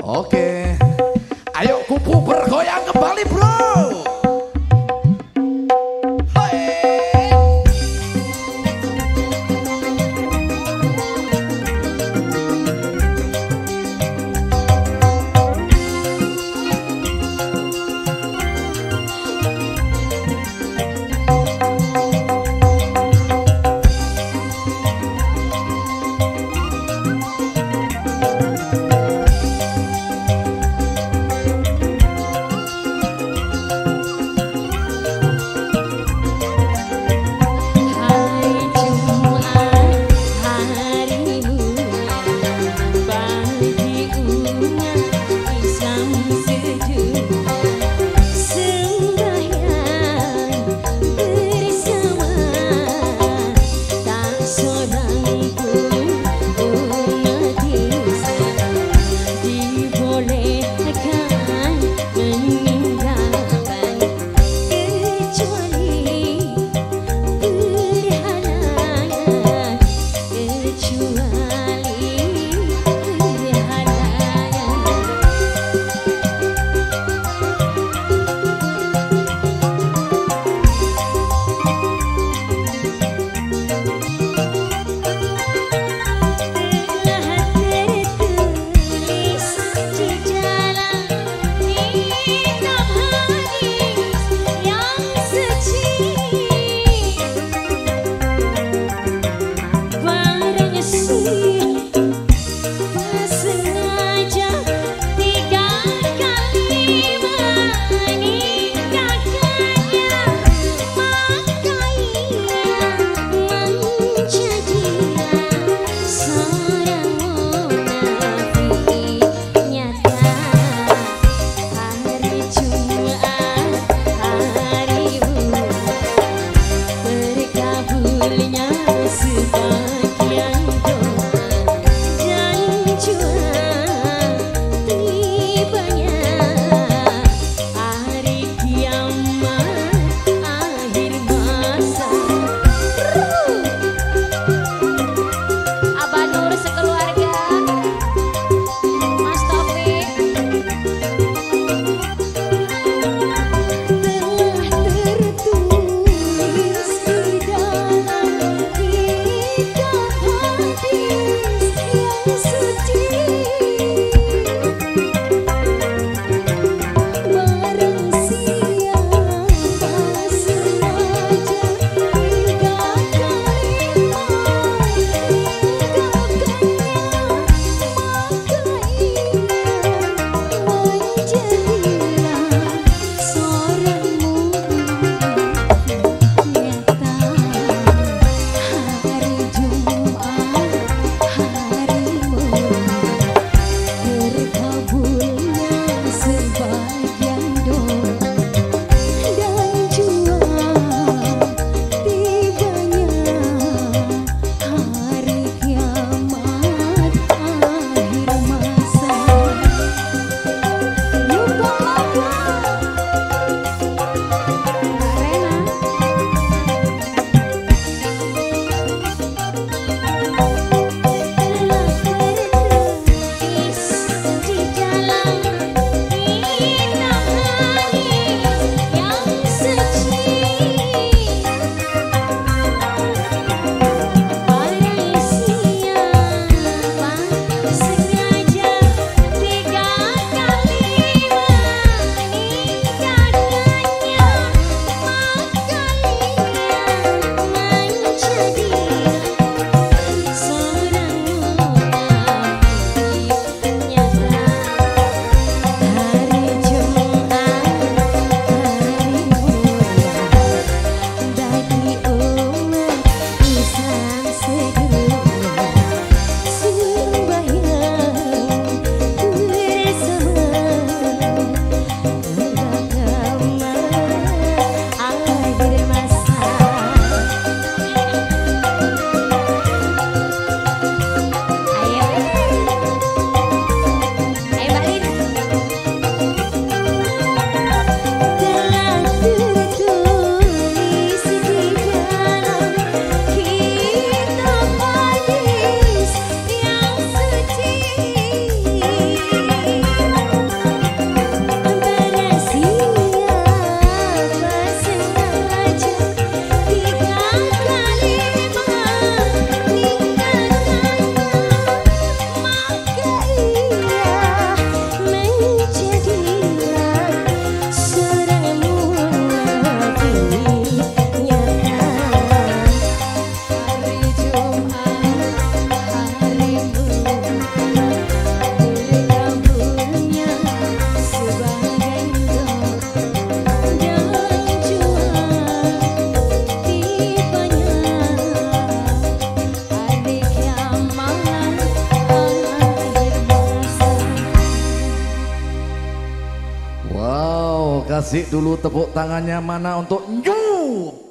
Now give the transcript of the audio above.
Oke. Ayo kupu bergoyang kembali bro. Kasih dulu tepuk tangannya mana untuk New